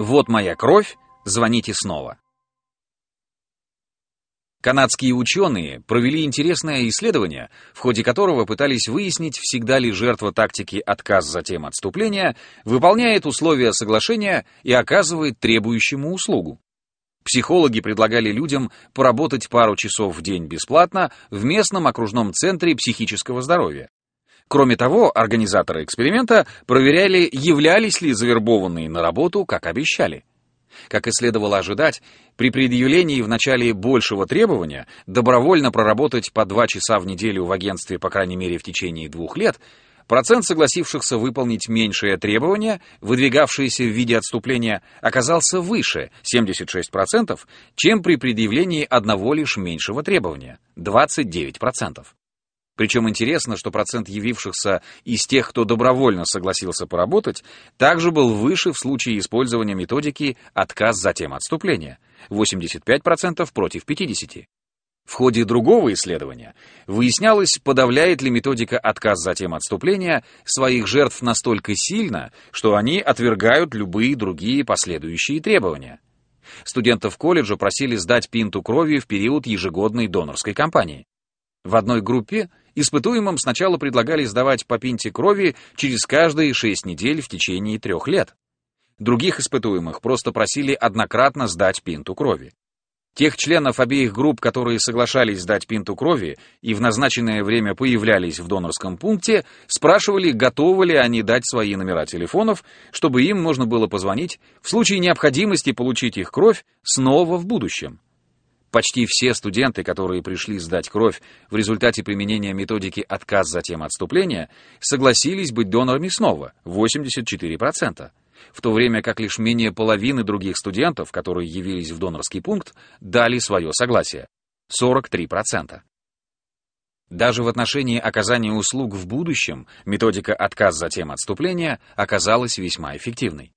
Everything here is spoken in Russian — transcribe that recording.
Вот моя кровь, звоните снова. Канадские ученые провели интересное исследование, в ходе которого пытались выяснить, всегда ли жертва тактики «отказ, затем отступления» выполняет условия соглашения и оказывает требующему услугу. Психологи предлагали людям поработать пару часов в день бесплатно в местном окружном центре психического здоровья. Кроме того, организаторы эксперимента проверяли, являлись ли завербованные на работу, как обещали. Как и следовало ожидать, при предъявлении в начале большего требования добровольно проработать по два часа в неделю в агентстве, по крайней мере, в течение двух лет, процент согласившихся выполнить меньшее требование, выдвигавшееся в виде отступления, оказался выше, 76%, чем при предъявлении одного лишь меньшего требования, 29%. Причем интересно, что процент явившихся из тех, кто добровольно согласился поработать, также был выше в случае использования методики «отказ, затем отступление» — 85% против 50%. В ходе другого исследования выяснялось, подавляет ли методика «отказ, затем отступление» своих жертв настолько сильно, что они отвергают любые другие последующие требования. Студентов колледжа просили сдать пинту крови в период ежегодной донорской кампании. В одной группе испытуемым сначала предлагали сдавать по пинте крови через каждые 6 недель в течение трех лет. Других испытуемых просто просили однократно сдать пинту крови. Тех членов обеих групп, которые соглашались сдать пинту крови и в назначенное время появлялись в донорском пункте, спрашивали, готовы ли они дать свои номера телефонов, чтобы им можно было позвонить в случае необходимости получить их кровь снова в будущем. Почти все студенты, которые пришли сдать кровь в результате применения методики «отказ, затем отступления», согласились быть донорами снова, 84%, в то время как лишь менее половины других студентов, которые явились в донорский пункт, дали свое согласие, 43%. Даже в отношении оказания услуг в будущем методика «отказ, затем отступления» оказалась весьма эффективной.